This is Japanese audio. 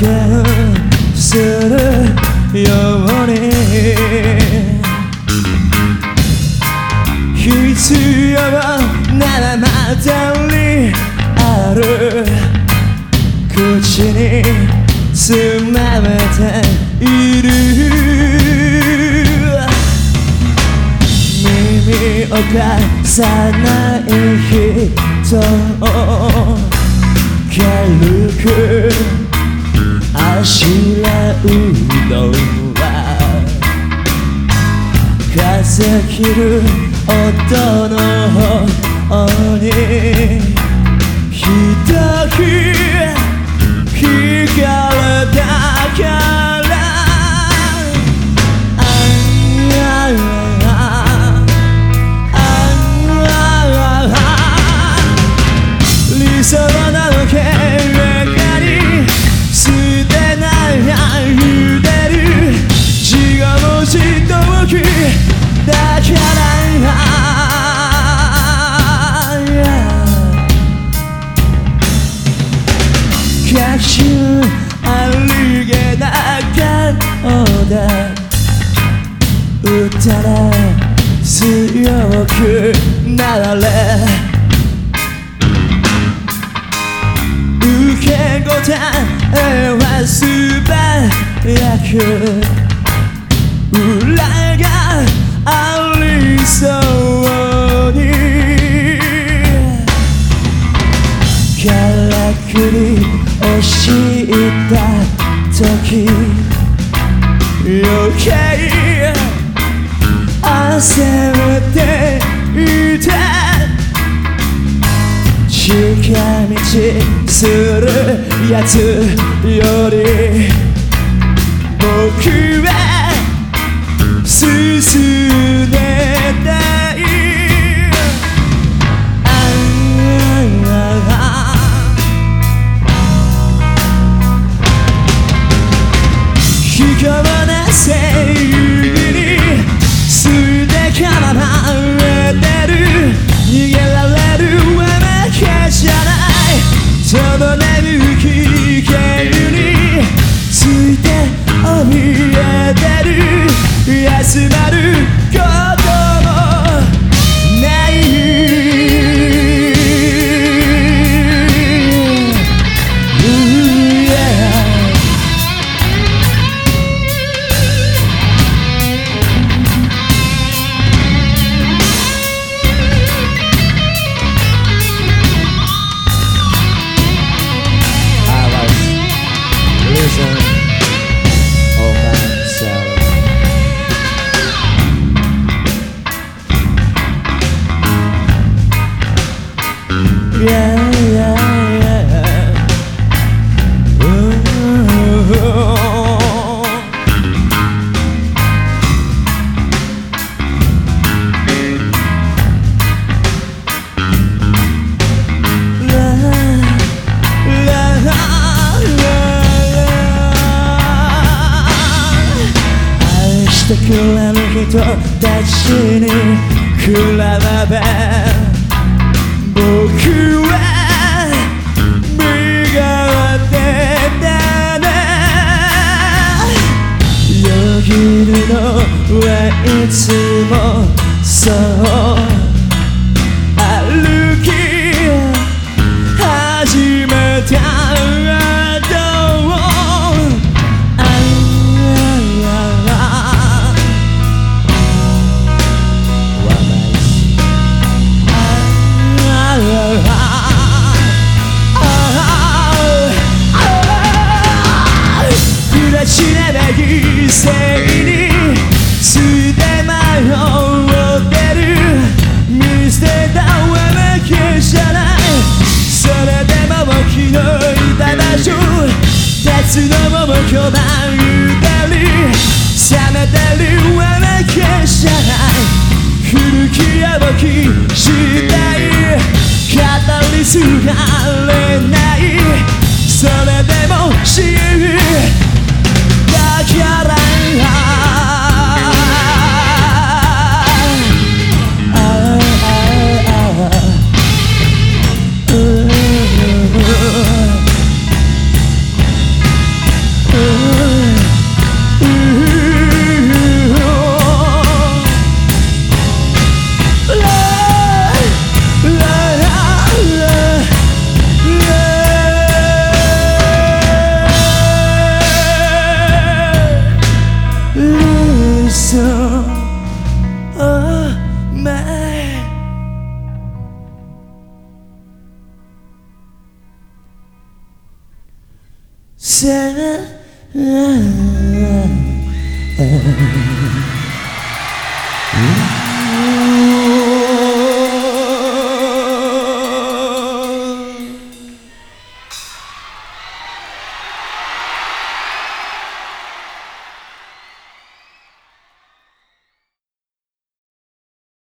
予見するように必要ならまだにある口につまめている耳を貸さない人を軽くあしらうのは風切る音の方に顔で歌ら強くなれ受け答えは素早く裏がありそうにからくり押した時余計焦っていた近道するやつより僕は進んで見えてる。休まる。してくれる人たちに比べいつのも拒まったり冷めてるわけじゃない古きやぼき時代語り継がれない Sarah.